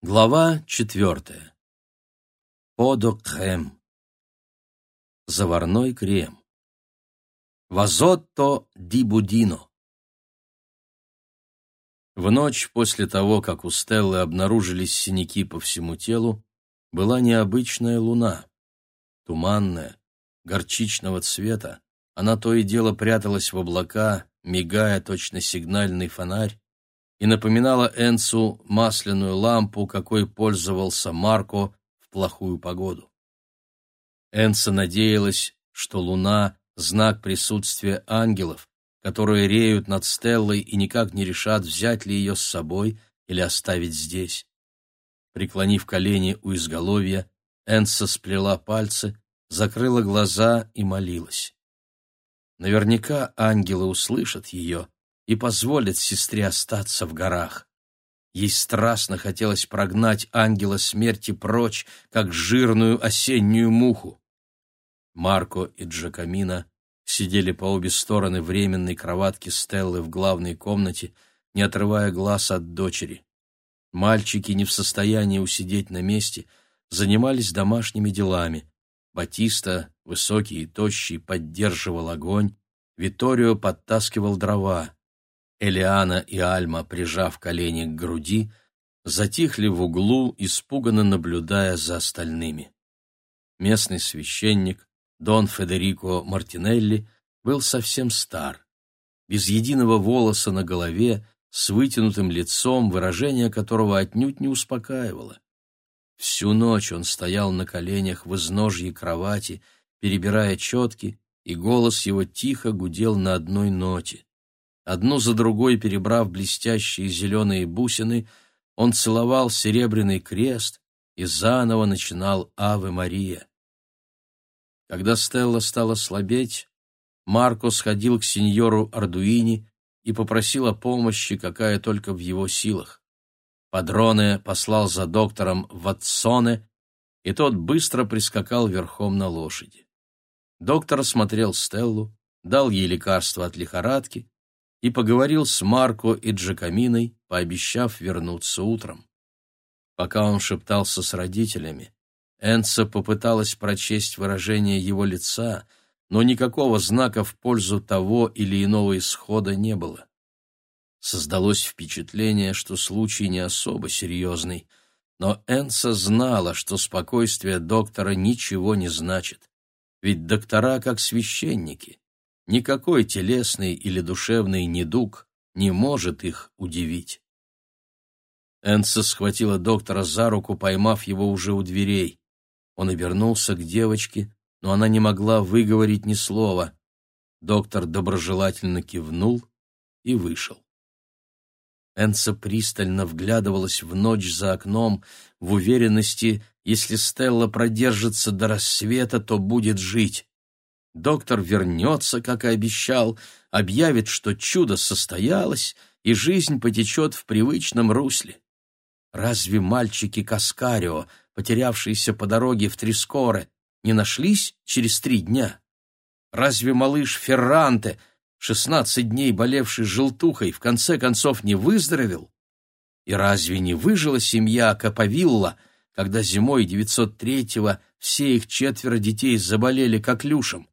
Глава четвертая. Подо-крем. Заварной крем. Вазотто ди будино. В ночь после того, как у Стеллы обнаружились синяки по всему телу, была необычная луна. Туманная, горчичного цвета, она то и дело пряталась в облака, мигая точно сигнальный фонарь, и напоминала Энцу масляную лампу, какой пользовался Марко в плохую погоду. Энца надеялась, что луна — знак присутствия ангелов, которые реют над Стеллой и никак не решат, взять ли ее с собой или оставить здесь. Преклонив колени у изголовья, Энца сплела пальцы, закрыла глаза и молилась. Наверняка ангелы услышат ее и позволит сестре остаться в горах. Ей страстно хотелось прогнать ангела смерти прочь, как жирную осеннюю муху. Марко и Джакамина сидели по обе стороны временной кроватки Стеллы в главной комнате, не отрывая глаз от дочери. Мальчики, не в состоянии усидеть на месте, занимались домашними делами. Батиста, высокий и тощий, поддерживал огонь, Виторио подтаскивал дрова. Элиана и Альма, прижав колени к груди, затихли в углу, испуганно наблюдая за остальными. Местный священник, Дон Федерико Мартинелли, был совсем стар. Без единого волоса на голове, с вытянутым лицом, выражение которого отнюдь не успокаивало. Всю ночь он стоял на коленях в изножье кровати, перебирая четки, и голос его тихо гудел на одной ноте. Одну за другой перебрав блестящие зеленые бусины, он целовал серебряный крест и заново начинал «Аве Мария». Когда Стелла стала слабеть, Марко сходил к сеньору Ардуини и попросил о помощи, какая только в его силах. Падроне послал за доктором Ватсоне, и тот быстро прискакал верхом на лошади. Доктор осмотрел Стеллу, дал ей лекарство от лихорадки и поговорил с Марко и Джакаминой, пообещав вернуться утром. Пока он шептался с родителями, Энца попыталась прочесть выражение его лица, но никакого знака в пользу того или иного исхода не было. Создалось впечатление, что случай не особо серьезный, но Энца знала, что спокойствие доктора ничего не значит. Ведь доктора как священники, Никакой телесный или душевный недуг не может их удивить. Энса схватила доктора за руку, поймав его уже у дверей. Он обернулся к девочке, но она не могла выговорить ни слова. Доктор доброжелательно кивнул и вышел. Энса пристально вглядывалась в ночь за окном, в уверенности, если Стелла продержится до рассвета, то будет жить. Доктор вернется, как и обещал, объявит, что чудо состоялось, и жизнь потечет в привычном русле. Разве мальчики Каскарио, потерявшиеся по дороге в Трискоре, не нашлись через три дня? Разве малыш Ферранте, шестнадцать дней болевший желтухой, в конце концов не выздоровел? И разве не выжила семья Каповилла, когда зимой 903-го все их четверо детей заболели коклюшем?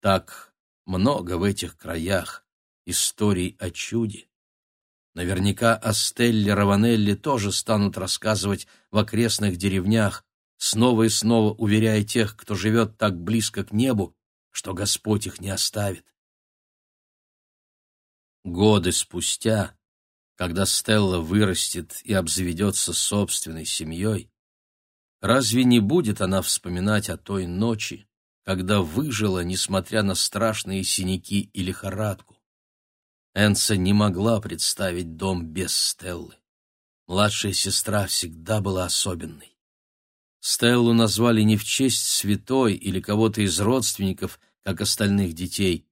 Так много в этих краях историй о чуде. Наверняка о Раванелли тоже станут рассказывать в окрестных деревнях, снова и снова уверяя тех, кто живет так близко к небу, что Господь их не оставит. Годы спустя, когда Стелла вырастет и обзаведется собственной семьей, разве не будет она вспоминать о той ночи, когда выжила, несмотря на страшные синяки и лихорадку. Энса не могла представить дом без Стеллы. Младшая сестра всегда была особенной. Стеллу назвали не в честь святой или кого-то из родственников, как остальных детей,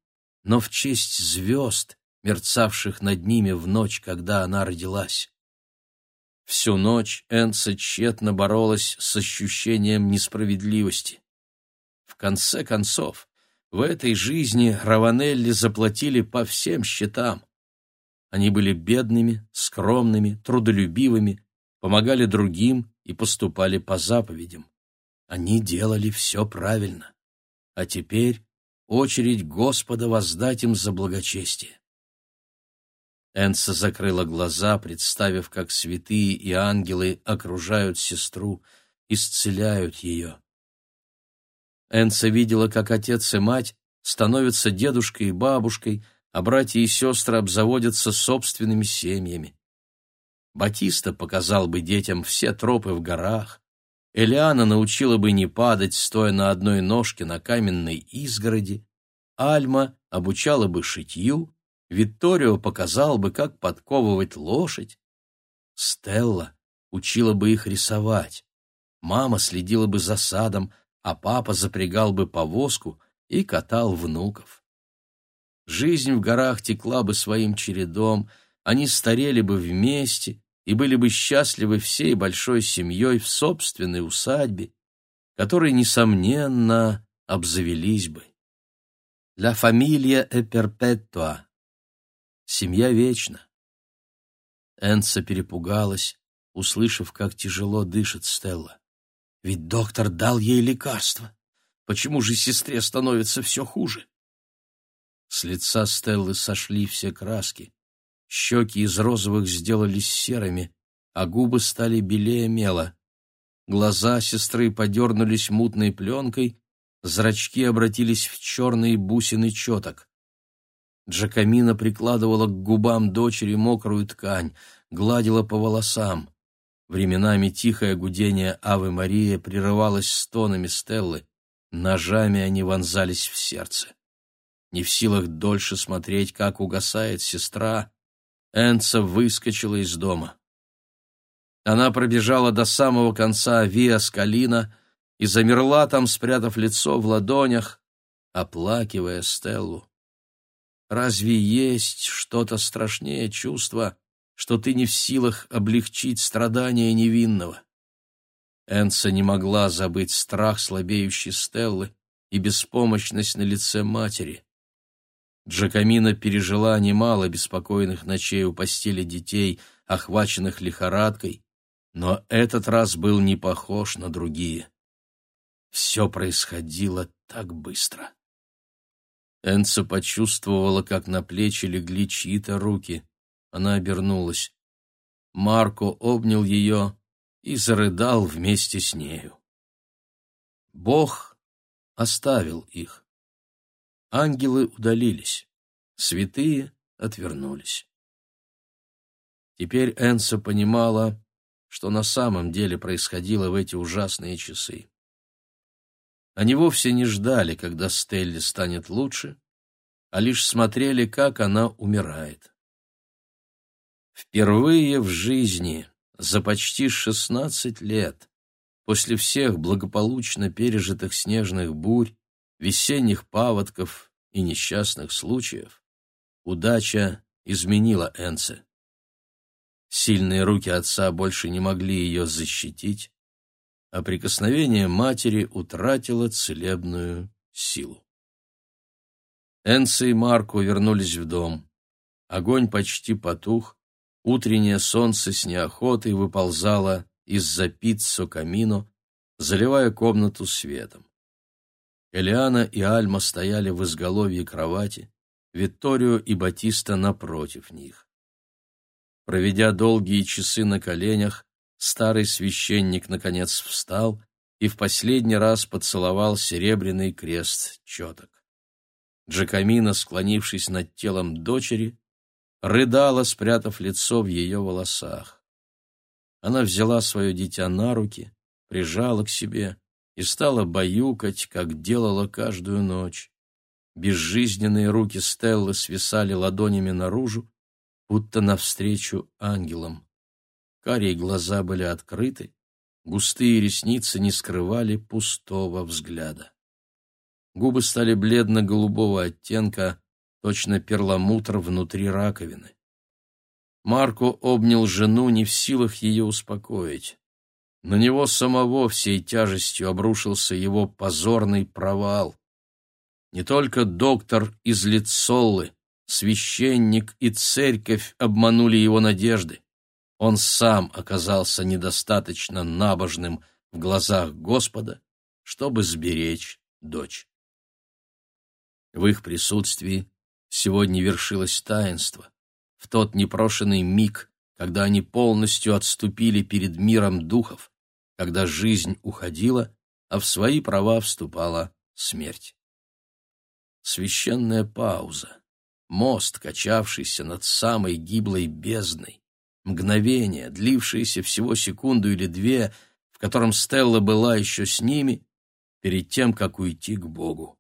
но в честь звезд, мерцавших над ними в ночь, когда она родилась. Всю ночь Энса тщетно боролась с ощущением несправедливости. В конце концов, в этой жизни Раванелли заплатили по всем счетам. Они были бедными, скромными, трудолюбивыми, помогали другим и поступали по заповедям. Они делали все правильно. А теперь очередь Господа воздать им за благочестие. Энса закрыла глаза, представив, как святые и ангелы окружают сестру, исцеляют ее. Энса видела, как отец и мать становятся дедушкой и бабушкой, а братья и сестры обзаводятся собственными семьями. Батиста показал бы детям все тропы в горах, Элиана научила бы не падать, стоя на одной ножке на каменной изгороди, Альма обучала бы шитью, Витторио показал бы, как подковывать лошадь, Стелла учила бы их рисовать, мама следила бы за садом, а папа запрягал бы повозку и катал внуков. Жизнь в горах текла бы своим чередом, они старели бы вместе, и были бы счастливы всей большой семьей в собственной усадьбе, которой, несомненно, обзавелись бы. «La familia è perpetua» — «Семья вечна». Энца перепугалась, услышав, как тяжело дышит Стелла. Ведь доктор дал ей лекарство. Почему же сестре становится все хуже? С лица Стеллы сошли все краски. Щеки из розовых сделались серыми, а губы стали белее мела. Глаза сестры подернулись мутной пленкой, зрачки обратились в черные бусины четок. Джакамина прикладывала к губам дочери мокрую ткань, гладила по волосам. Временами тихое гудение Авы Мария прерывалось стонами Стеллы, ножами они вонзались в сердце. Не в силах дольше смотреть, как угасает сестра, Энца выскочила из дома. Она пробежала до самого конца Виа Скалина и замерла там, спрятав лицо в ладонях, оплакивая Стеллу. Разве есть что-то страшнее чувства, что ты не в силах облегчить страдания невинного? Энца не могла забыть страх слабеющей Стеллы и беспомощность на лице матери. Джакамина пережила немало беспокойных ночей у постели детей, охваченных лихорадкой, но этот раз был не похож на другие. Все происходило так быстро. Энца почувствовала, как на плечи легли чьи-то руки. Она обернулась. Марко обнял ее и зарыдал вместе с нею. Бог оставил их. Ангелы удалились, святые отвернулись. Теперь Энса понимала, что на самом деле происходило в эти ужасные часы. Они вовсе не ждали, когда Стелле станет лучше, а лишь смотрели, как она умирает. Впервые в жизни за почти шестнадцать лет, после всех благополучно пережитых снежных бурь, весенних паводков и несчастных случаев, удача изменила Энце. Сильные руки отца больше не могли ее защитить, а прикосновение матери утратило целебную силу. Энце и Марко вернулись в дом. Огонь почти потух, утреннее солнце с неохотой выползало из-за пиццо камино, заливая комнату светом. Элиана и Альма стояли в изголовье кровати, Витторио и Батиста напротив них. Проведя долгие часы на коленях, старый священник наконец встал и в последний раз поцеловал серебряный крест четок. Джакамина, склонившись над телом дочери, рыдала, спрятав лицо в ее волосах. Она взяла свое дитя на руки, прижала к себе и стала баюкать, как делала каждую ночь. Безжизненные руки Стеллы свисали ладонями наружу, будто навстречу ангелам. Карие глаза были открыты, густые ресницы не скрывали пустого взгляда. Губы стали бледно-голубого оттенка, точно перламутр внутри раковины. Марко обнял жену, не в силах ее успокоить. На него самого всей тяжестью обрушился его позорный провал. Не только доктор из Лицоллы, священник и церковь обманули его надежды. он сам оказался недостаточно набожным в глазах Господа, чтобы сберечь дочь. В их присутствии сегодня вершилось таинство, в тот непрошенный миг, когда они полностью отступили перед миром духов, когда жизнь уходила, а в свои права вступала смерть. Священная пауза, мост, качавшийся над самой гиблой бездной, мгновение, длившееся всего секунду или две, в котором Стелла была еще с ними, перед тем, как уйти к Богу.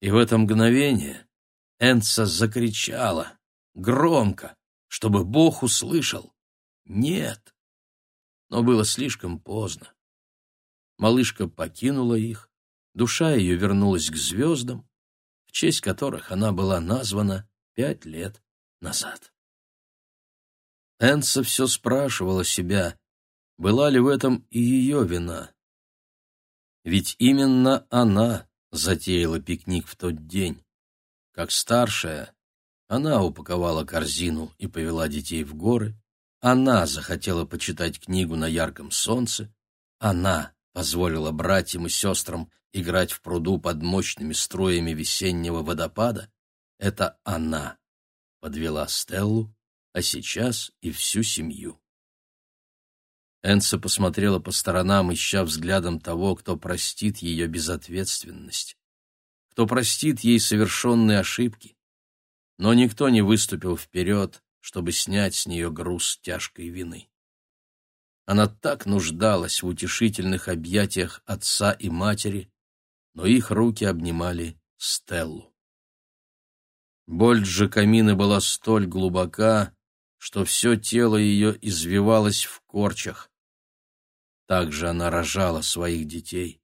И в это мгновение Энца закричала, громко, чтобы Бог услышал «Нет!» Но было слишком поздно. Малышка покинула их, душа ее вернулась к звездам, в честь которых она была названа пять лет назад. Энса все спрашивала себя, была ли в этом и ее вина. Ведь именно она затеяла пикник в тот день. Как старшая, она упаковала корзину и повела детей в горы. Она захотела почитать книгу на ярком солнце. Она позволила братьям и сестрам играть в пруду под мощными струями весеннего водопада. Это она подвела Стеллу, а сейчас и всю семью. Энса посмотрела по сторонам, ища взглядом того, кто простит ее безответственность, кто простит ей совершенные ошибки, но никто не выступил вперед, чтобы снять с нее груз тяжкой вины. Она так нуждалась в утешительных объятиях отца и матери, но их руки обнимали Стеллу. Боль Джакамины была столь глубока, что все тело ее извивалось в корчах. Так же она рожала своих детей.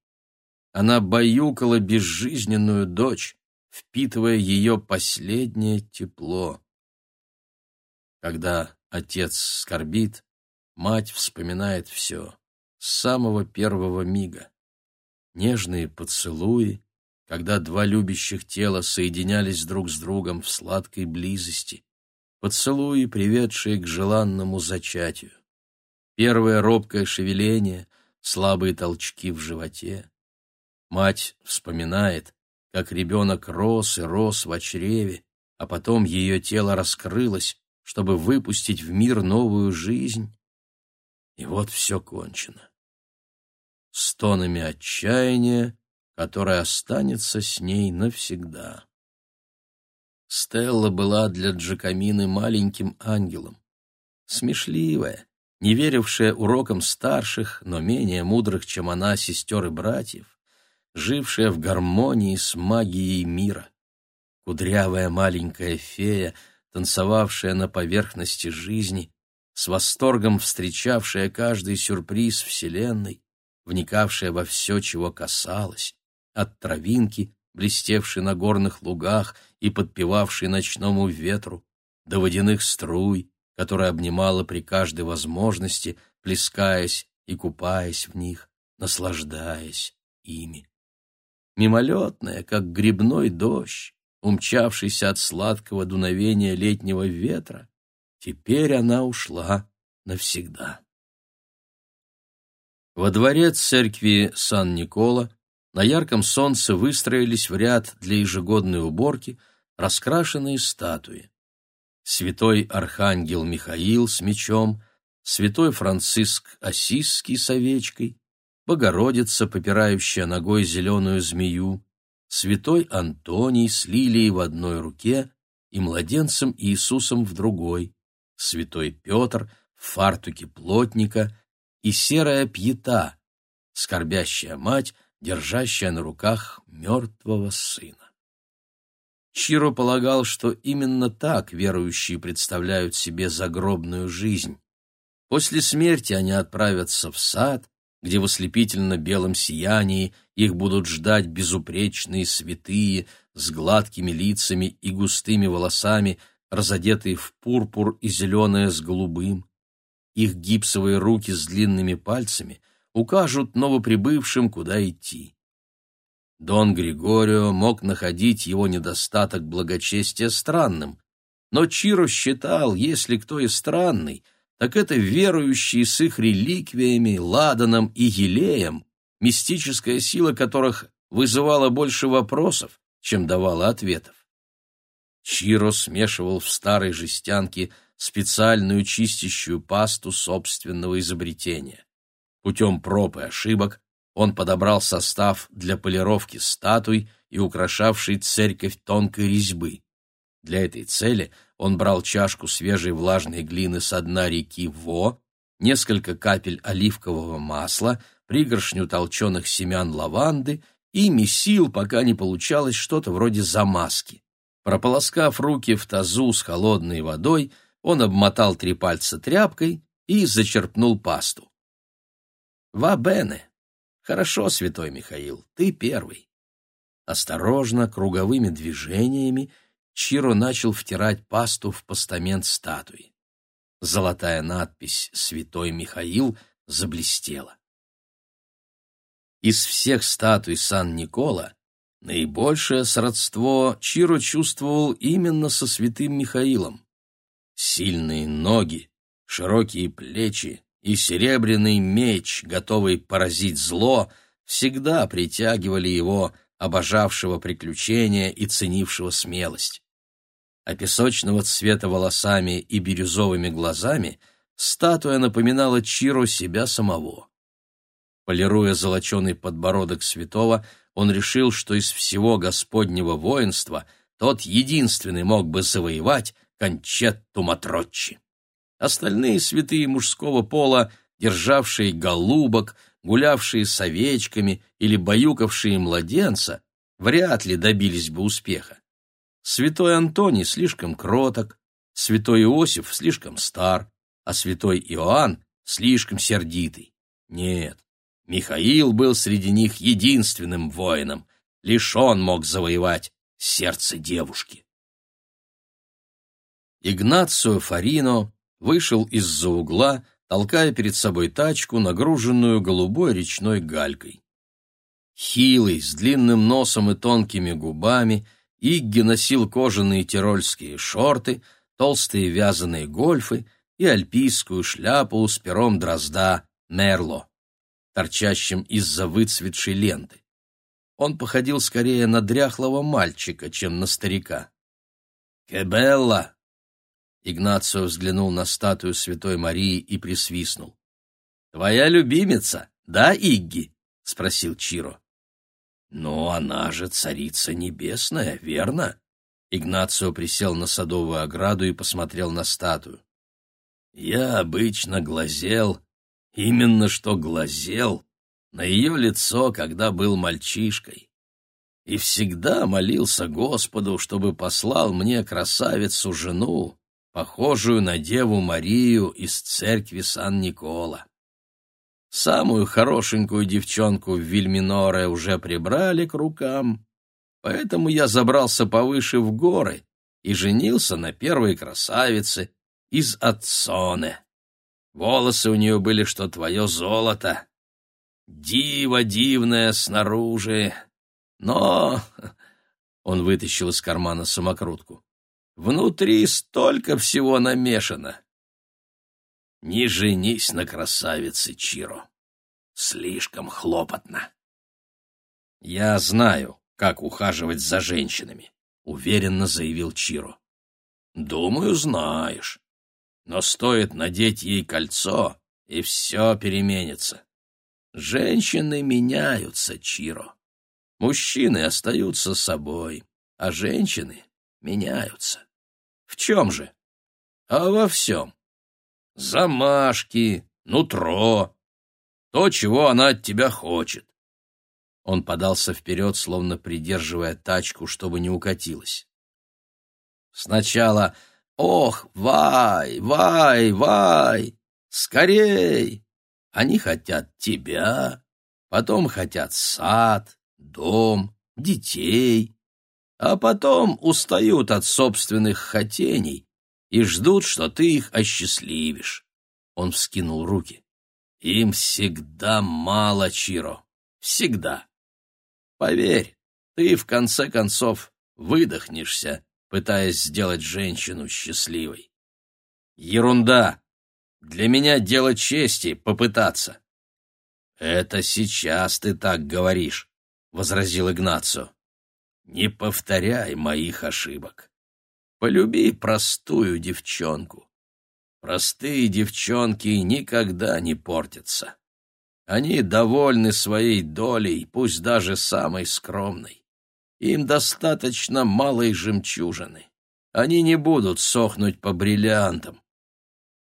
Она баюкала безжизненную дочь, впитывая ее последнее тепло. Когда отец скорбит, мать вспоминает все с самого первого мига. Нежные поцелуи, когда два любящих тела соединялись друг с другом в сладкой близости, поцелуи, приведшие к желанному зачатию. Первое робкое шевеление, слабые толчки в животе. Мать вспоминает, как ребенок рос и рос в чреве, а потом ее тело раскрылось, чтобы выпустить в мир новую жизнь. И вот все кончено. Стонами отчаяния, которое останется с ней навсегда. Стелла была для Джакамины маленьким ангелом. Смешливая, не верившая урокам старших, но менее мудрых, чем она, сестер и братьев, жившая в гармонии с магией мира. Кудрявая маленькая фея, танцевавшая на поверхности жизни, с восторгом встречавшая каждый сюрприз Вселенной, вникавшая во все, чего касалась, от травинки, блестевшей на горных лугах и подпевавшей ночному ветру, до водяных струй, которая обнимала при каждой возможности, плескаясь и купаясь в них, наслаждаясь ими мимолетная, как грибной дождь, умчавшийся от сладкого дуновения летнего ветра, теперь она ушла навсегда. Во дворе церкви Сан-Никола на ярком солнце выстроились в ряд для ежегодной уборки раскрашенные статуи. Святой Архангел Михаил с мечом, святой Франциск Осисский с овечкой, Богородица, попирающая ногой зеленую змею, святой Антоний с лилией в одной руке и младенцем Иисусом в другой, святой Петр в фартуке плотника и серая пьета, скорбящая мать, держащая на руках мертвого сына. Чиро полагал, что именно так верующие представляют себе загробную жизнь. После смерти они отправятся в сад, где в ослепительно-белом сиянии их будут ждать безупречные святые с гладкими лицами и густыми волосами, разодетые в пурпур и зеленое с голубым. Их гипсовые руки с длинными пальцами укажут новоприбывшим, куда идти. Дон Григорио мог находить его недостаток благочестия странным, но Чиро считал, если кто и странный, так это верующие с их реликвиями, ладаном и елеем, мистическая сила которых вызывала больше вопросов, чем давала ответов. Чиро смешивал в старой жестянке специальную чистящую пасту собственного изобретения. Путем проб и ошибок он подобрал состав для полировки статуй и украшавшей церковь тонкой резьбы. Для этой цели он брал чашку свежей влажной глины с дна реки Во, несколько капель оливкового масла, пригоршню толченых семян лаванды и месил, пока не получалось что-то вроде замазки. Прополоскав руки в тазу с холодной водой, он обмотал три пальца тряпкой и зачерпнул пасту. «Ва бене!» Хорошо, святой Михаил, ты первый. Осторожно, круговыми движениями Чиро начал втирать пасту в постамент статуи. Золотая надпись «Святой Михаил» заблестела. Из всех статуй Сан-Никола наибольшее сродство Чиро чувствовал именно со святым Михаилом. Сильные ноги, широкие плечи, и серебряный меч, готовый поразить зло, всегда притягивали его, обожавшего приключения и ценившего смелость. А песочного цвета волосами и бирюзовыми глазами статуя напоминала Чиро себя самого. Полируя золоченый подбородок святого, он решил, что из всего господнего воинства тот единственный мог бы завоевать Кончетту Матроччи. Остальные святые мужского пола, державшие голубок, гулявшие с овечками или баюкавшие младенца, вряд ли добились бы успеха. Святой Антоний слишком кроток, святой Иосиф слишком стар, а святой Иоанн слишком сердитый. Нет, Михаил был среди них единственным воином, лишь он мог завоевать сердце девушки. Игнацио Фарино вышел из-за угла, толкая перед собой тачку, нагруженную голубой речной галькой. Хилый, с длинным носом и тонкими губами, Игги носил кожаные тирольские шорты, толстые вязаные гольфы и альпийскую шляпу с пером дрозда Мерло, торчащим из-за выцветшей ленты. Он походил скорее на дряхлого мальчика, чем на старика. «Кебелла!» Игнацио взглянул на статую Святой Марии и присвистнул. «Твоя любимица, да, Игги?» — спросил Чиро. «Но она же царица небесная, верно?» Игнацио присел на садовую ограду и посмотрел на статую. «Я обычно глазел, именно что глазел, на ее лицо, когда был мальчишкой, и всегда молился Господу, чтобы послал мне красавицу-жену, похожую на Деву Марию из церкви Сан-Никола. Самую хорошенькую девчонку в Вильминоре уже прибрали к рукам, поэтому я забрался повыше в горы и женился на первой красавице из Отсоне. Волосы у нее были, что твое золото. Дива дивная снаружи, но... Он вытащил из кармана самокрутку. Внутри столько всего намешано. Не женись на красавице, Чиро. Слишком хлопотно. Я знаю, как ухаживать за женщинами, уверенно заявил Чиро. Думаю, знаешь. Но стоит надеть ей кольцо, и все переменится. Женщины меняются, Чиро. Мужчины остаются собой, а женщины меняются. В чем же? А во всем. Замашки, нутро, то, чего она от тебя хочет. Он подался вперед, словно придерживая тачку, чтобы не укатилась. Сначала «Ох, вай, вай, вай! Скорей!» Они хотят тебя, потом хотят сад, дом, детей, а потом устают от собственных хотений и ждут, что ты их осчастливишь. Он вскинул руки. Им всегда мало, Чиро. Всегда. Поверь, ты в конце концов выдохнешься, пытаясь сделать женщину счастливой. Ерунда. Для меня дело чести попытаться. Это сейчас ты так говоришь, возразил Игнацио. Не повторяй моих ошибок. Полюби простую девчонку. Простые девчонки никогда не портятся. Они довольны своей долей, пусть даже самой скромной. Им достаточно малой жемчужины. Они не будут сохнуть по бриллиантам.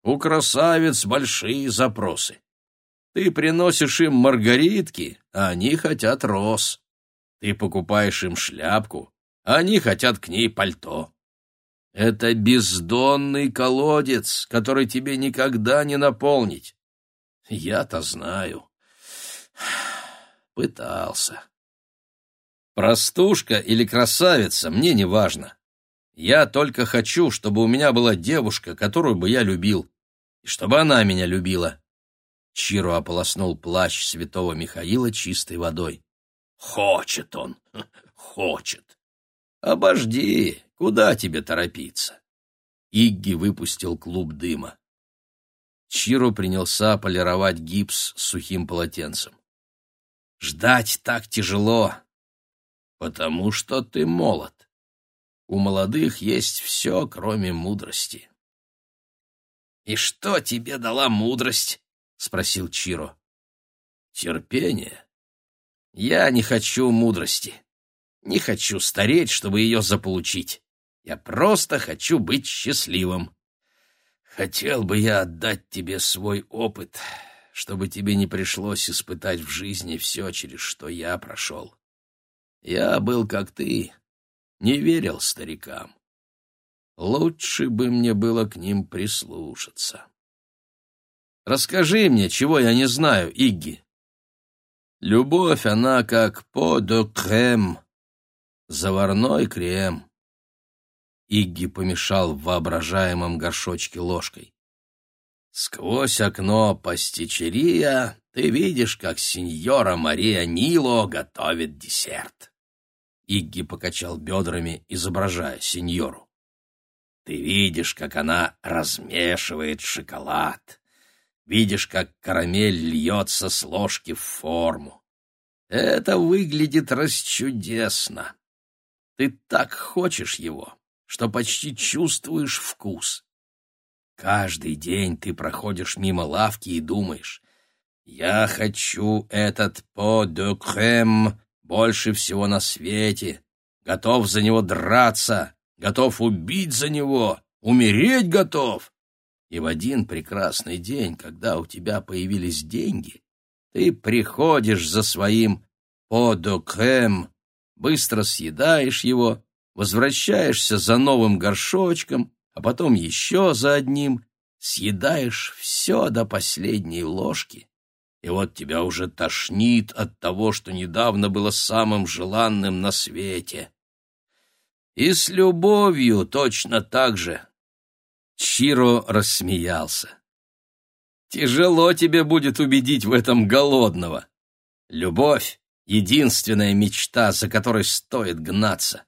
У красавиц большие запросы. Ты приносишь им маргаритки, а они хотят роз. Ты покупаешь им шляпку, а они хотят к ней пальто. Это бездонный колодец, который тебе никогда не наполнить. Я-то знаю. Пытался. Простушка или красавица, мне не важно. Я только хочу, чтобы у меня была девушка, которую бы я любил, и чтобы она меня любила. Чиро ополоснул плащ святого Михаила чистой водой. Хочет он, хочет. Обожди, куда тебе торопиться? Игги выпустил клуб дыма. Чиро принялся полировать гипс сухим полотенцем. Ждать так тяжело, потому что ты молод. У молодых есть все, кроме мудрости. «И что тебе дала мудрость?» — спросил Чиро. «Терпение. Я не хочу мудрости. Не хочу стареть, чтобы ее заполучить. Я просто хочу быть счастливым. Хотел бы я отдать тебе свой опыт, чтобы тебе не пришлось испытать в жизни все, через что я прошел. Я был как ты, не верил старикам. Лучше бы мне было к ним прислушаться. Расскажи мне, чего я не знаю, Игги. Любовь, она как по де крем, заварной крем. Игги помешал в воображаемом горшочке ложкой. Сквозь окно пастичерия ты видишь, как сеньора Мария Нило готовит десерт. Игги покачал бедрами, изображая сеньору. Ты видишь, как она размешивает шоколад. Видишь, как карамель льется с ложки в форму. Это выглядит расчудесно. Ты так хочешь его, что почти чувствуешь вкус. Каждый день ты проходишь мимо лавки и думаешь, «Я хочу этот по де крем больше всего на свете, готов за него драться, готов убить за него, умереть готов. И в один прекрасный день, когда у тебя появились деньги, ты приходишь за своим подокрем, быстро съедаешь его, возвращаешься за новым горшочком, а потом еще за одним, съедаешь все до последней ложки и вот тебя уже тошнит от того, что недавно было самым желанным на свете. И с любовью точно так же. Чиро рассмеялся. Тяжело тебе будет убедить в этом голодного. Любовь — единственная мечта, за которой стоит гнаться.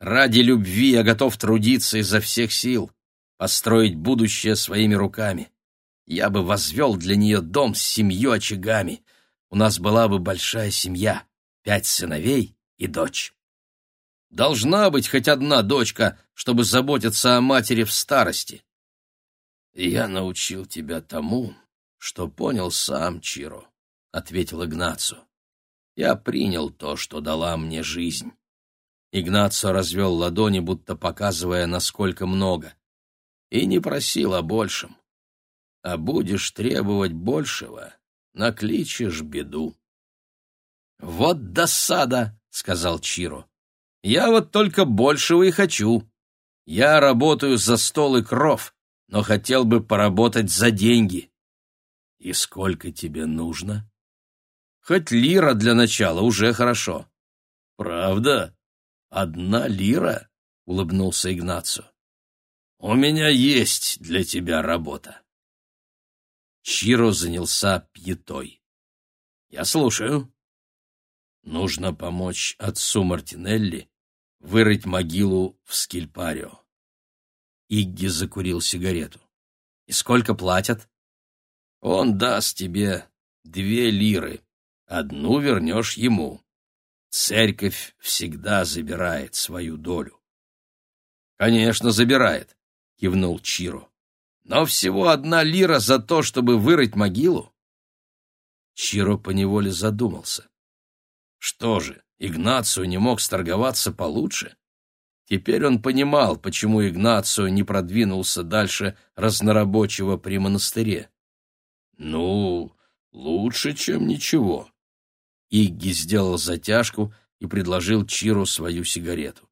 Ради любви я готов трудиться изо всех сил, построить будущее своими руками я бы возвел для нее дом с семью очагами. У нас была бы большая семья, пять сыновей и дочь. Должна быть хоть одна дочка, чтобы заботиться о матери в старости. Я научил тебя тому, что понял сам Чиро, — ответил Игнацо. Я принял то, что дала мне жизнь. Игнацо развел ладони, будто показывая, насколько много, и не просил о большем а будешь требовать большего, накличешь беду. «Вот досада!» — сказал Чиро. «Я вот только большего и хочу. Я работаю за стол и кров, но хотел бы поработать за деньги». «И сколько тебе нужно?» «Хоть лира для начала уже хорошо». «Правда? Одна лира?» — улыбнулся Игнацо. «У меня есть для тебя работа». Чиро занялся пьетой. «Я слушаю». «Нужно помочь отцу Мартинелли вырыть могилу в Скильпарио. Игги закурил сигарету. «И сколько платят?» «Он даст тебе две лиры. Одну вернешь ему. Церковь всегда забирает свою долю». «Конечно, забирает», — кивнул Чиро. «Но всего одна лира за то, чтобы вырыть могилу?» Чиро поневоле задумался. Что же, Игнацию не мог сторговаться получше? Теперь он понимал, почему Игнацию не продвинулся дальше разнорабочего при монастыре. «Ну, лучше, чем ничего». Игги сделал затяжку и предложил Чиру свою сигарету.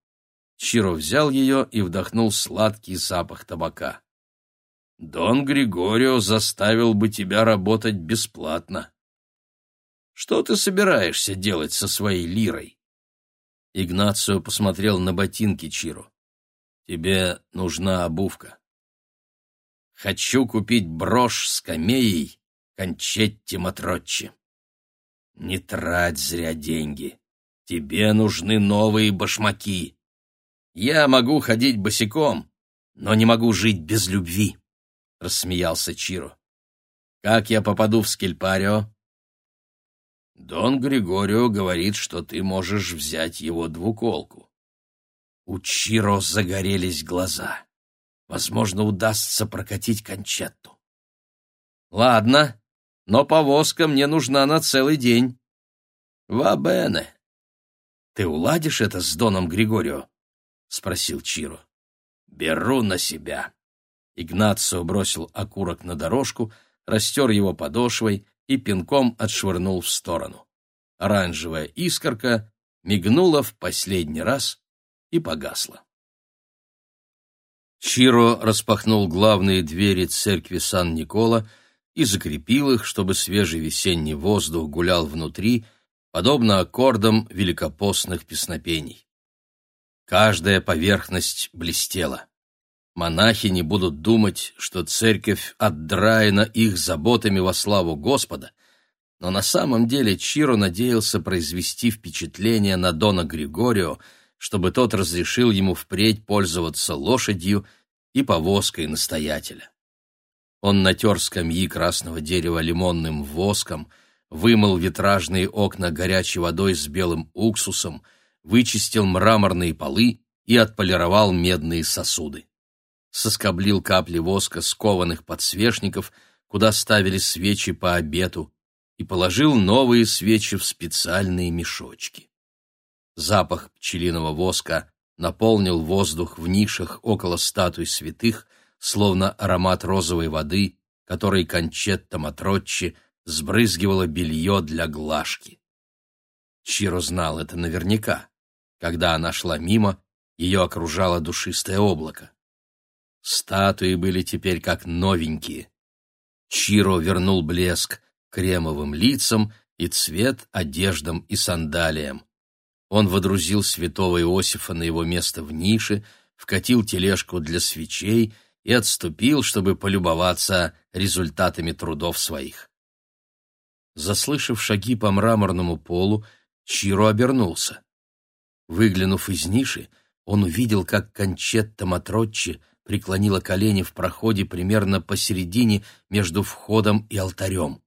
Чиро взял ее и вдохнул сладкий запах табака. «Дон Григорио заставил бы тебя работать бесплатно. Что ты собираешься делать со своей лирой?» Игнацио посмотрел на ботинки Чиру. «Тебе нужна обувка». «Хочу купить брошь с камеей Кончетти Матроччи». «Не трать зря деньги. Тебе нужны новые башмаки. Я могу ходить босиком, но не могу жить без любви», — рассмеялся Чиро. «Как я попаду в Скельпарио?» Дон Григорио говорит, что ты можешь взять его двуколку. У Чиро загорелись глаза. Возможно, удастся прокатить кончетту. Ладно, но повозка мне нужна на целый день. Вабене. Ты уладишь это с Доном Григорио? спросил Чиро. Беру на себя. Игнацио бросил окурок на дорожку, растер его подошвой и пинком отшвырнул в сторону. Оранжевая искорка мигнула в последний раз и погасла. Чиро распахнул главные двери церкви Сан-Никола и закрепил их, чтобы свежий весенний воздух гулял внутри, подобно аккордам великопостных песнопений. Каждая поверхность блестела. Монахи не будут думать, что церковь отдраена их заботами во славу Господа, но на самом деле Чиро надеялся произвести впечатление на Дона Григорио, чтобы тот разрешил ему впредь пользоваться лошадью и повозкой настоятеля. Он натер скамьи красного дерева лимонным воском, вымыл витражные окна горячей водой с белым уксусом, вычистил мраморные полы и отполировал медные сосуды соскоблил капли воска с кованых подсвечников, куда ставили свечи по обету, и положил новые свечи в специальные мешочки. Запах пчелиного воска наполнил воздух в нишах около статуй святых, словно аромат розовой воды, которой Кончетта Матроччи сбрызгивала белье для глажки. Чиро знал это наверняка. Когда она шла мимо, ее окружало душистое облако. Статуи были теперь как новенькие. Чиро вернул блеск кремовым лицам и цвет одеждам и сандалиям. Он водрузил святого Иосифа на его место в нише, вкатил тележку для свечей и отступил, чтобы полюбоваться результатами трудов своих. Заслышав шаги по мраморному полу, Чиро обернулся. Выглянув из ниши, он увидел, как Кончетта Матроччи преклонила колени в проходе примерно посередине между входом и алтарем.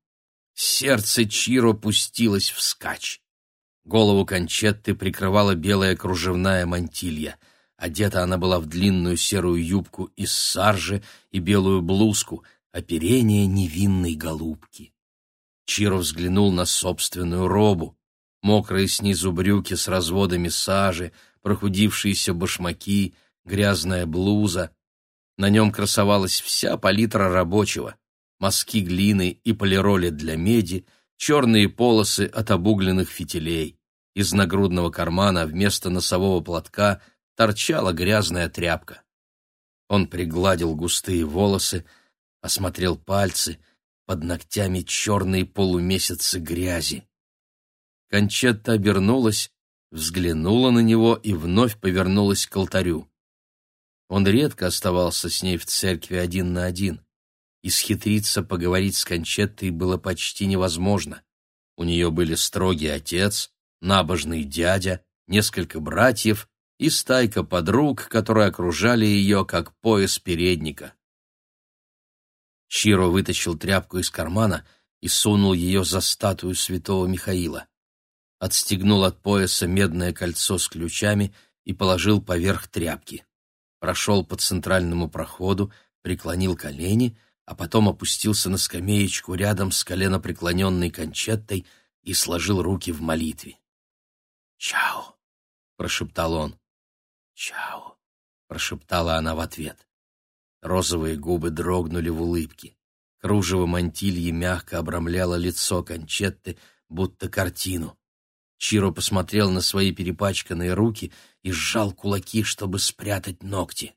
Сердце Чиро пустилось вскачь. Голову Кончетты прикрывала белая кружевная мантилья. Одета она была в длинную серую юбку из саржи и белую блузку, оперение невинной голубки. Чиро взглянул на собственную робу. Мокрые снизу брюки с разводами сажи, прохудившиеся башмаки, грязная блуза, на нем красовалась вся палитра рабочего. Мазки глины и полироли для меди, черные полосы от обугленных фитилей. Из нагрудного кармана вместо носового платка торчала грязная тряпка. Он пригладил густые волосы, осмотрел пальцы, под ногтями черные полумесяцы грязи. Кончетта обернулась, взглянула на него и вновь повернулась к алтарю. Он редко оставался с ней в церкви один на один. Исхитриться поговорить с Кончеттой было почти невозможно. У нее были строгий отец, набожный дядя, несколько братьев и стайка подруг, которые окружали ее, как пояс передника. Чиро вытащил тряпку из кармана и сунул ее за статую святого Михаила. Отстегнул от пояса медное кольцо с ключами и положил поверх тряпки. Прошел по центральному проходу, преклонил колени, а потом опустился на скамеечку рядом с коленопреклоненной кончеттой и сложил руки в молитве. «Чао!» — прошептал он. «Чао!» — прошептала она в ответ. Розовые губы дрогнули в улыбке. Кружево мантильи мягко обрамляло лицо Кончетты, будто картину. Чиро посмотрел на свои перепачканные руки и сжал кулаки, чтобы спрятать ногти.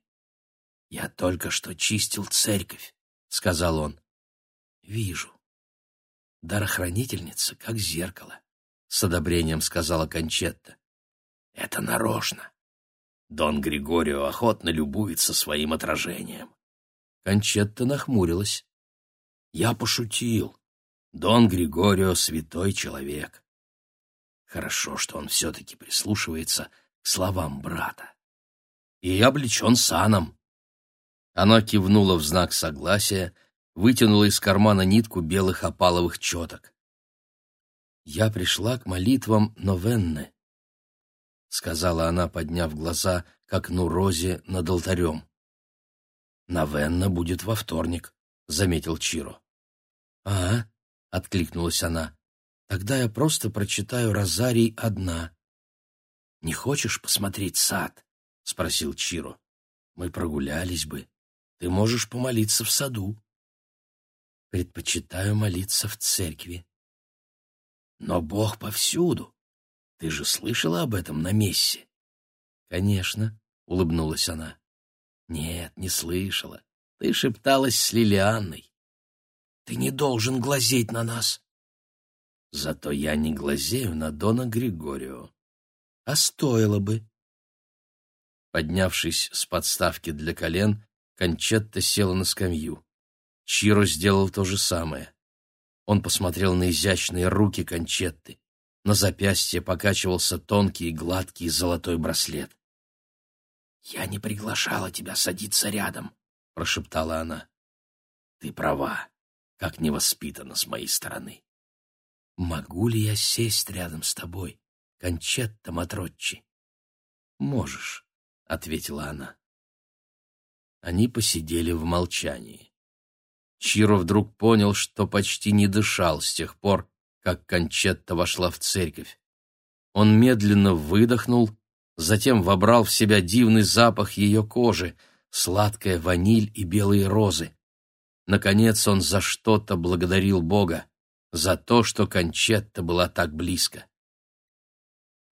«Я только что чистил церковь», — сказал он. «Вижу. Дарохранительница, как зеркало», — с одобрением сказала Кончетта. «Это нарочно. Дон Григорио охотно любуется своим отражением. Кончетта нахмурилась. «Я пошутил. Дон Григорио — святой человек. Хорошо, что он все-таки прислушивается к словам брата. И облечен саном». Она кивнула в знак согласия, вытянула из кармана нитку белых опаловых четок. «Я пришла к молитвам Новенны», — сказала она, подняв глаза к окну розе над алтарем. «Новенна будет во вторник», — заметил Чиро. «А?» — откликнулась она. «Тогда я просто прочитаю розарий одна». «Не хочешь посмотреть сад?» — спросил Чиро. «Мы прогулялись бы. Ты можешь помолиться в саду». «Предпочитаю молиться в церкви». «Но Бог повсюду. Ты же слышала об этом на мессе?» «Конечно», — улыбнулась она. Нет, не слышала. Ты шепталась с Лилианной. Ты не должен глазеть на нас. Зато я не глазею на Дона Григорио. А стоило бы. Поднявшись с подставки для колен, Кончетта села на скамью. Чиро сделал то же самое. Он посмотрел на изящные руки Кончетты. На запястье покачивался тонкий и гладкий золотой браслет. «Я не приглашала тебя садиться рядом», — прошептала она. «Ты права, как невоспитанно с моей стороны». «Могу ли я сесть рядом с тобой, Кончетта Матротчи?» «Можешь», — ответила она. Они посидели в молчании. Чиро вдруг понял, что почти не дышал с тех пор, как Кончетта вошла в церковь. Он медленно выдохнул затем вобрал в себя дивный запах ее кожи, сладкая ваниль и белые розы. Наконец он за что-то благодарил Бога, за то, что Кончетта была так близко.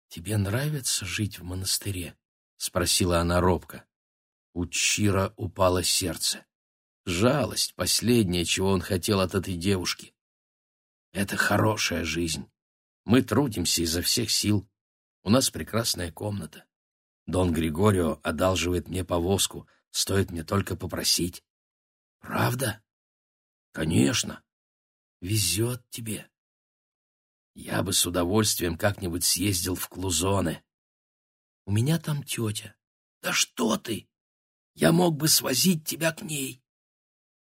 «Тебе нравится жить в монастыре?» — спросила она робко. У Чира упало сердце. Жалость — последнее, чего он хотел от этой девушки. «Это хорошая жизнь. Мы трудимся изо всех сил, у нас прекрасная комната. Дон Григорио одалживает мне повозку, стоит мне только попросить. Правда? Конечно. Везет тебе. Я бы с удовольствием как-нибудь съездил в Клузоны. У меня там тетя. Да что ты! Я мог бы свозить тебя к ней.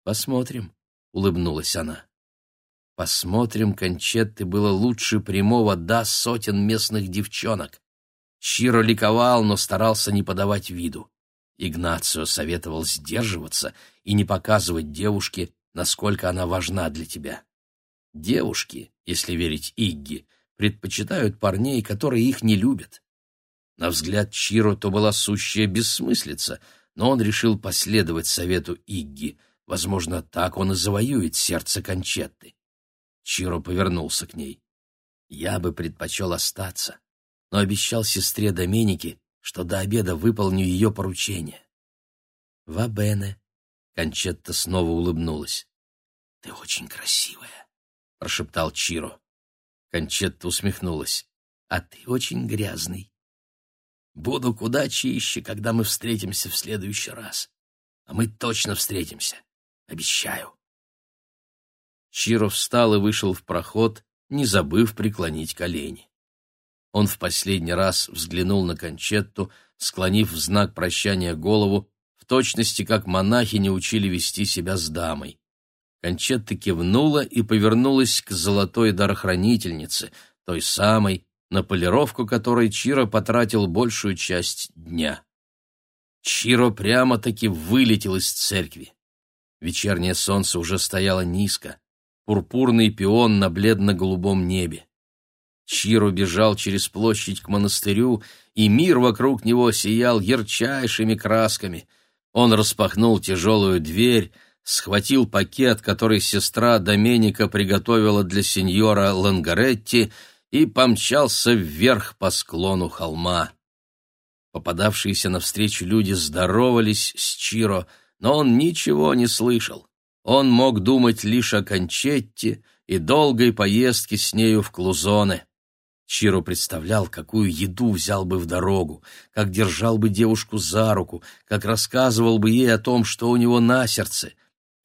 Посмотрим, — улыбнулась она. Посмотрим, Кончетты было лучше прямого «да» сотен местных девчонок. Чиро ликовал, но старался не подавать виду. Игнацио советовал сдерживаться и не показывать девушке, насколько она важна для тебя. Девушки, если верить Игги, предпочитают парней, которые их не любят. На взгляд Чиро то была сущая бессмыслица, но он решил последовать совету Игги. Возможно, так он и завоюет сердце Кончетты. Чиро повернулся к ней. «Я бы предпочел остаться, но обещал сестре Доменике, что до обеда выполню ее поручение». «Вабене», — Кончетта снова улыбнулась. «Ты очень красивая», — прошептал Чиро. Кончетта усмехнулась. «А ты очень грязный. Буду куда чище, когда мы встретимся в следующий раз. А мы точно встретимся. Обещаю». Чиро встал и вышел в проход, не забыв преклонить колени. Он в последний раз взглянул на Кончетту, склонив в знак прощания голову, в точности как монахи не учили вести себя с дамой. Кончетта кивнула и повернулась к золотой дарохранительнице, той самой, на полировку которой Чиро потратил большую часть дня. Чиро прямо-таки вылетел из церкви. Вечернее солнце уже стояло низко, пурпурный пион на бледно-голубом небе. Чиро бежал через площадь к монастырю, и мир вокруг него сиял ярчайшими красками. Он распахнул тяжелую дверь, схватил пакет, который сестра Доменика приготовила для сеньора Лангаретти, и помчался вверх по склону холма. Попадавшиеся навстречу люди здоровались с Чиро, но он ничего не слышал. Он мог думать лишь о Кончетте и долгой поездке с нею в Клузоне. Чиро представлял, какую еду взял бы в дорогу, как держал бы девушку за руку, как рассказывал бы ей о том, что у него на сердце.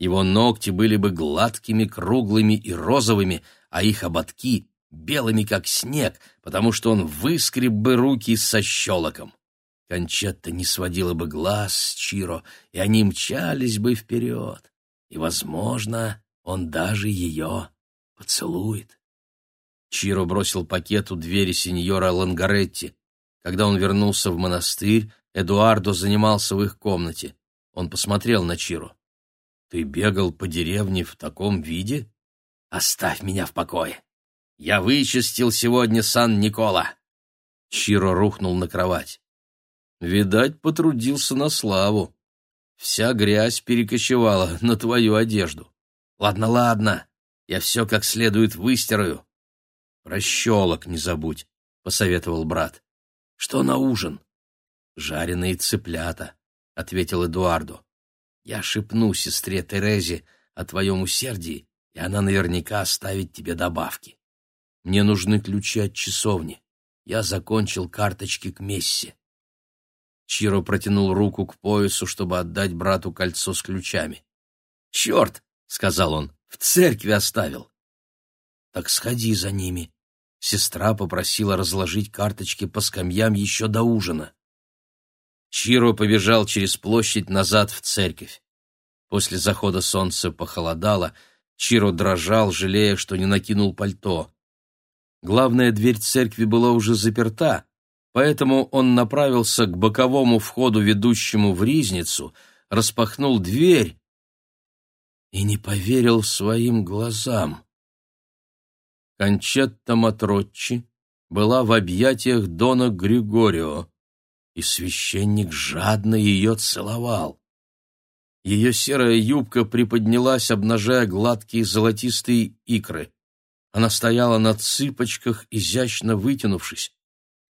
Его ногти были бы гладкими, круглыми и розовыми, а их ободки — белыми, как снег, потому что он выскреб бы руки со щелоком. Кончетта не сводила бы глаз с Чиро, и они мчались бы вперед. И, возможно, он даже ее поцелует. Чиро бросил пакет у двери сеньора Лангаретти. Когда он вернулся в монастырь, Эдуардо занимался в их комнате. Он посмотрел на Чиро. «Ты бегал по деревне в таком виде? Оставь меня в покое. Я вычистил сегодня Сан-Никола». Чиро рухнул на кровать. Видать, потрудился на славу. Вся грязь перекочевала на твою одежду. Ладно, ладно, я все как следует выстираю. Прощелок не забудь, — посоветовал брат. Что на ужин? Жареные цыплята, — ответил Эдуарду. Я шепну сестре Терезе о твоем усердии, и она наверняка оставит тебе добавки. Мне нужны ключи от часовни. Я закончил карточки к мессе. Чиро протянул руку к поясу, чтобы отдать брату кольцо с ключами. «Черт!» — сказал он. «В церкви оставил». «Так сходи за ними». Сестра попросила разложить карточки по скамьям еще до ужина. Чиро побежал через площадь назад в церковь. После захода солнца похолодало, Чиро дрожал, жалея, что не накинул пальто. Главная дверь церкви была уже заперта, Поэтому он направился к боковому входу, ведущему в ризницу, распахнул дверь и не поверил своим глазам. Кончетта Матроччи была в объятиях Дона Григорио, и священник жадно ее целовал. Ее серая юбка приподнялась, обнажая гладкие золотистые икры. Она стояла на цыпочках, изящно вытянувшись.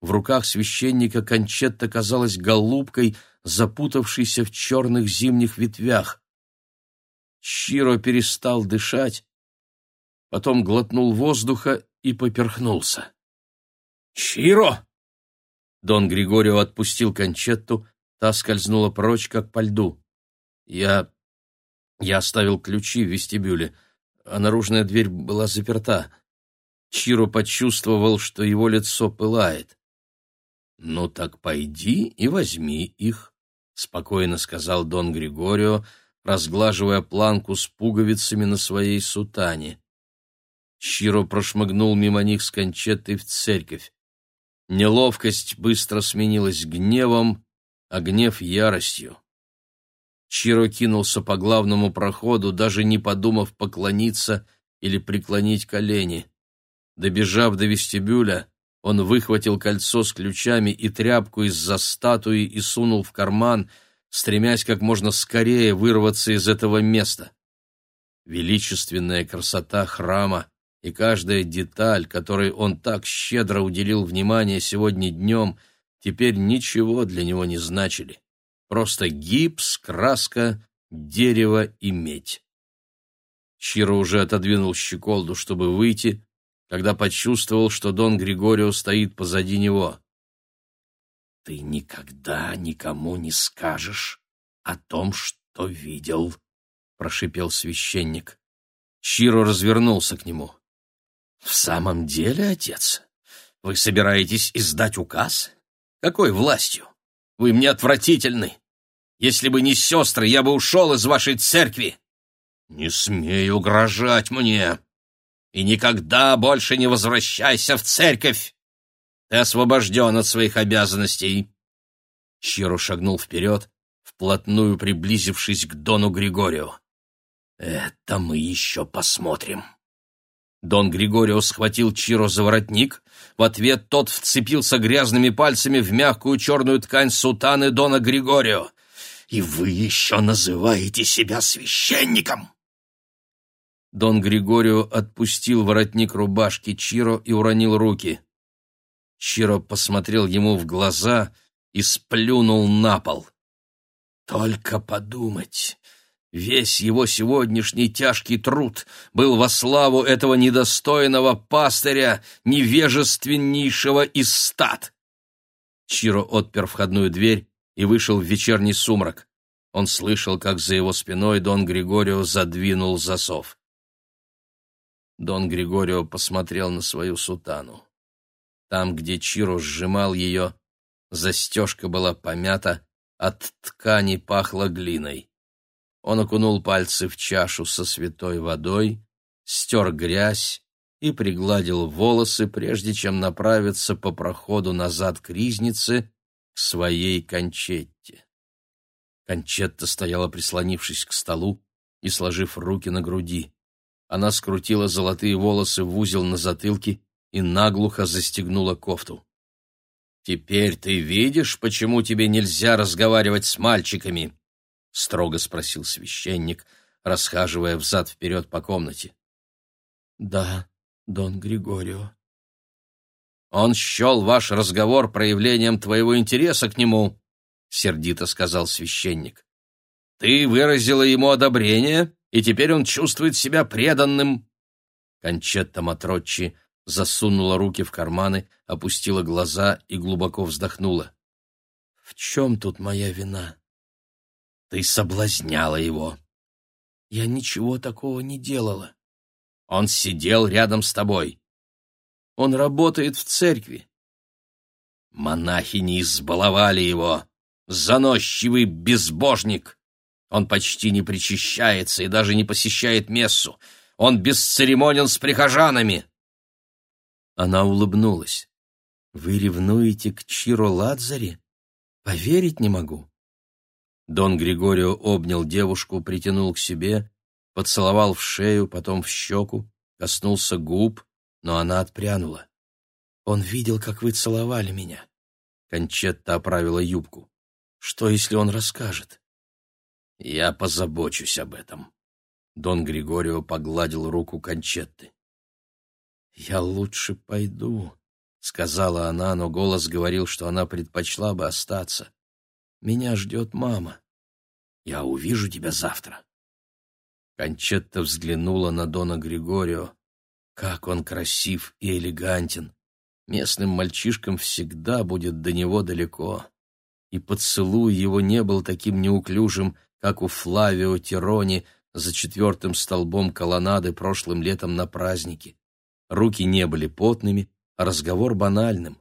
В руках священника Кончетта казалась голубкой, запутавшейся в черных зимних ветвях. Чиро перестал дышать, потом глотнул воздуха и поперхнулся. «Чиро!» Дон Григорио отпустил Кончетту, та скользнула прочь, как по льду. «Я... я оставил ключи в вестибюле, а наружная дверь была заперта». Чиро почувствовал, что его лицо пылает. «Ну так пойди и возьми их», — спокойно сказал Дон Григорио, разглаживая планку с пуговицами на своей сутане. Чиро прошмыгнул мимо них с кончетой в церковь. Неловкость быстро сменилась гневом, а гнев — яростью. Чиро кинулся по главному проходу, даже не подумав поклониться или преклонить колени. Добежав до вестибюля, он выхватил кольцо с ключами и тряпку из-за статуи и сунул в карман, стремясь как можно скорее вырваться из этого места. Величественная красота храма и каждая деталь, которой он так щедро уделил внимание сегодня днем, теперь ничего для него не значили. Просто гипс, краска, дерево и медь. Чиро уже отодвинул щеколду, чтобы выйти, когда почувствовал, что Дон Григорио стоит позади него. «Ты никогда никому не скажешь о том, что видел», — прошипел священник. Чиро развернулся к нему. «В самом деле, отец, Вы собираетесь издать указ? Какой властью? Вы мне отвратительны. Если бы не сестры, я бы ушел из вашей церкви. Не смей угрожать мне. И никогда больше не возвращайся в церковь. Ты освобожден от своих обязанностей. Чиро шагнул вперед, вплотную приблизившись к Дону Григорию. «Это мы еще посмотрим». Дон Григорио схватил Чиро за воротник. В ответ тот вцепился грязными пальцами в мягкую черную ткань сутаны Дона Григорио. «И вы еще называете себя священником!» Дон Григорио отпустил воротник рубашки Чиро и уронил руки. Чиро посмотрел ему в глаза и сплюнул на пол. «Только подумать! Весь его сегодняшний тяжкий труд был во славу этого недостойного пастыря, невежественнейшего из стад. Чиро отпер входную дверь и вышел в вечерний сумрак. Он слышал, как за его спиной Дон Григорио задвинул засов. Дон Григорио посмотрел на свою сутану. Там, где Чиро сжимал ее, застежка была помята, от ткани пахло глиной. Он окунул пальцы в чашу со святой водой, стер грязь и пригладил волосы, прежде чем направиться по проходу назад к ризнице к своей кончетте. Кончетта стояла, прислонившись к столу и сложив руки на груди. Она скрутила золотые волосы в узел на затылке и наглухо застегнула кофту. «Теперь ты видишь, почему тебе нельзя разговаривать с мальчиками?» — строго спросил священник, расхаживая взад-вперед по комнате. — Да, Дон Григорио. — Он счел ваш разговор проявлением твоего интереса к нему, — сердито сказал священник. — Ты выразила ему одобрение, и теперь он чувствует себя преданным. Кончетта Матроччи засунула руки в карманы, опустила глаза и глубоко вздохнула. — В чем тут моя вина? Ты соблазняла его. Я ничего такого не делала. Он сидел рядом с тобой. Он работает в церкви. Монахи не избаловали его. Заносчивый безбожник. Он почти не причащается и даже не посещает мессу. Он бесцеремонен с прихожанами. Она улыбнулась. «Вы ревнуете к Чиро Ладзаре? Поверить не могу. Дон Григорио обнял девушку, притянул к себе, поцеловал в шею, потом в щеку, коснулся губ, но она отпрянула. «Он видел, как вы целовали меня». Кончетта оправила юбку. «Что, если он расскажет?» «Я позабочусь об этом». Дон Григорио погладил руку Кончетты. «Я лучше пойду», — сказала она, но голос говорил, что она предпочла бы остаться. Меня ждет мама. Я увижу тебя завтра. Кончетта взглянула на Дона Григорио. Как он красив и элегантен. Местным мальчишкам всегда будет до него далеко. И поцелуй его не был таким неуклюжим, как у Флавио Тирони за четвертым столбом колоннады прошлым летом на празднике. Руки не были потными, а разговор банальным.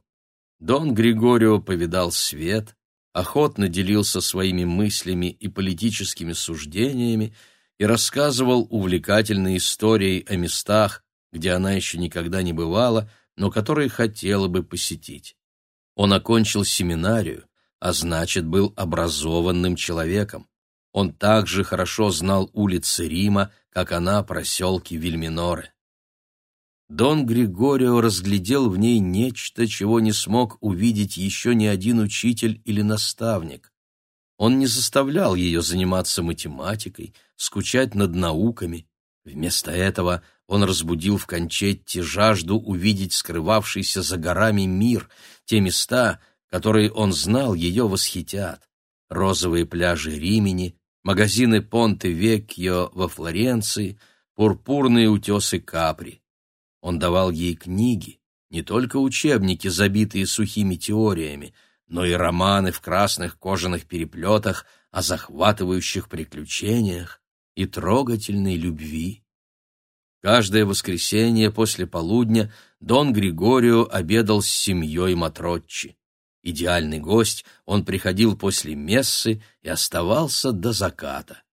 Дон Григорио повидал свет, охотно делился своими мыслями и политическими суждениями и рассказывал увлекательные истории о местах, где она еще никогда не бывала, но которые хотела бы посетить. Он окончил семинарию, а значит, был образованным человеком. Он также хорошо знал улицы Рима, как она проселки Вильминоре. Дон Григорио разглядел в ней нечто, чего не смог увидеть еще ни один учитель или наставник. Он не заставлял ее заниматься математикой, скучать над науками. Вместо этого он разбудил в Кончетте жажду увидеть скрывавшийся за горами мир, те места, которые он знал, ее восхитят. Розовые пляжи Римени, магазины Понте-Веккио во Флоренции, пурпурные утесы Капри. Он давал ей книги, не только учебники, забитые сухими теориями, но и романы в красных кожаных переплетах о захватывающих приключениях и трогательной любви. Каждое воскресенье после полудня Дон Григорио обедал с семьей Матротчи. Идеальный гость, он приходил после мессы и оставался до заката.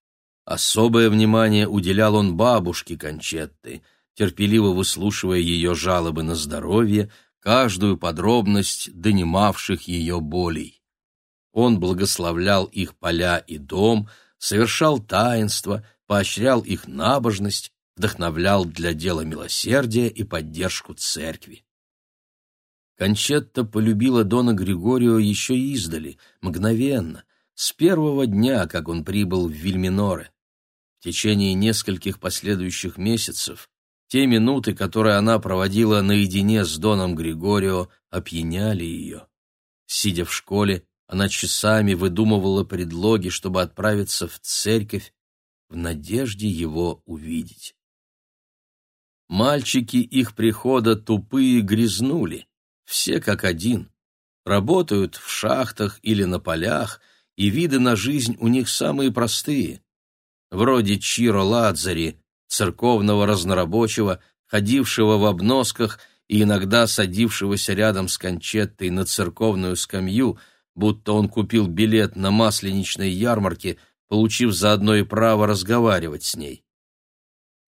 Особое внимание уделял он бабушке Кончетты, терпеливо выслушивая ее жалобы на здоровье, каждую подробность донимавших ее болей. Он благословлял их поля и дом, совершал таинства, поощрял их набожность, вдохновлял для дела милосердия и поддержку церкви. Кончетта полюбила Дона Григорио еще издали, мгновенно, с первого дня, как он прибыл в Вильминоре. В течение нескольких последующих месяцев те минуты, которые она проводила наедине с Доном Григорио, опьяняли ее. Сидя в школе, она часами выдумывала предлоги, чтобы отправиться в церковь в надежде его увидеть. Мальчики их прихода тупые грязнули, все как один. Работают в шахтах или на полях, и виды на жизнь у них самые простые. Вроде Чиро Ладзари, церковного разнорабочего, ходившего в обносках и иногда садившегося рядом с Кончеттой на церковную скамью, будто он купил билет на масленичной ярмарке, получив заодно и право разговаривать с ней.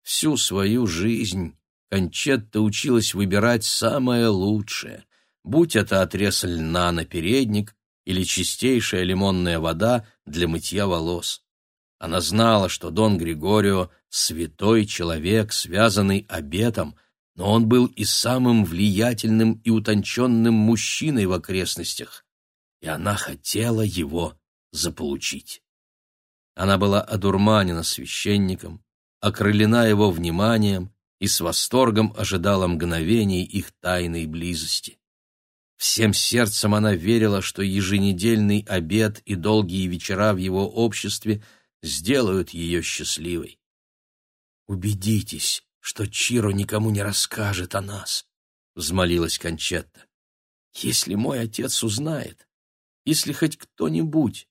Всю свою жизнь Кончетта училась выбирать самое лучшее, будь это отрез льна на передник или чистейшая лимонная вода для мытья волос. Она знала, что Дон Григорио — святой человек, связанный обетом, но он был и самым влиятельным и утонченным мужчиной в окрестностях, и она хотела его заполучить. Она была одурманена священником, окрылена его вниманием и с восторгом ожидала мгновений их тайной близости. Всем сердцем она верила, что еженедельный обед и долгие вечера в его обществе сделают ее счастливой. «Убедитесь, что Чиро никому не расскажет о нас», — взмолилась Кончетта. «Если мой отец узнает, если хоть кто-нибудь...»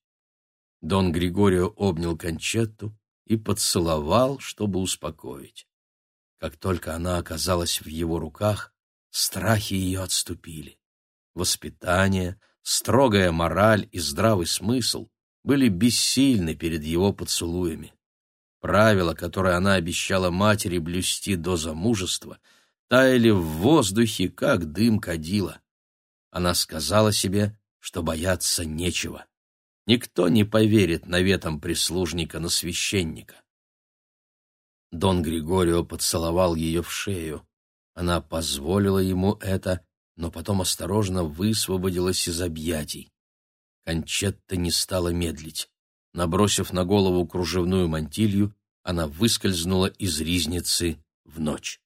Дон Григорио обнял Кончетту, и поцеловал, чтобы успокоить. Как только она оказалась в его руках, страхи ее отступили. Воспитание, строгая мораль и здравый смысл были бессильны перед его поцелуями. Правила, которые она обещала матери блюсти до замужества, таяли в воздухе, как дым кадила. Она сказала себе, что бояться нечего. Никто не поверит наветам прислужника на священника. Дон Григорио поцеловал ее в шею. Она позволила ему это, но потом осторожно высвободилась из объятий. Кончетта не стала медлить. Набросив на голову кружевную мантилью, она выскользнула из ризницы в ночь.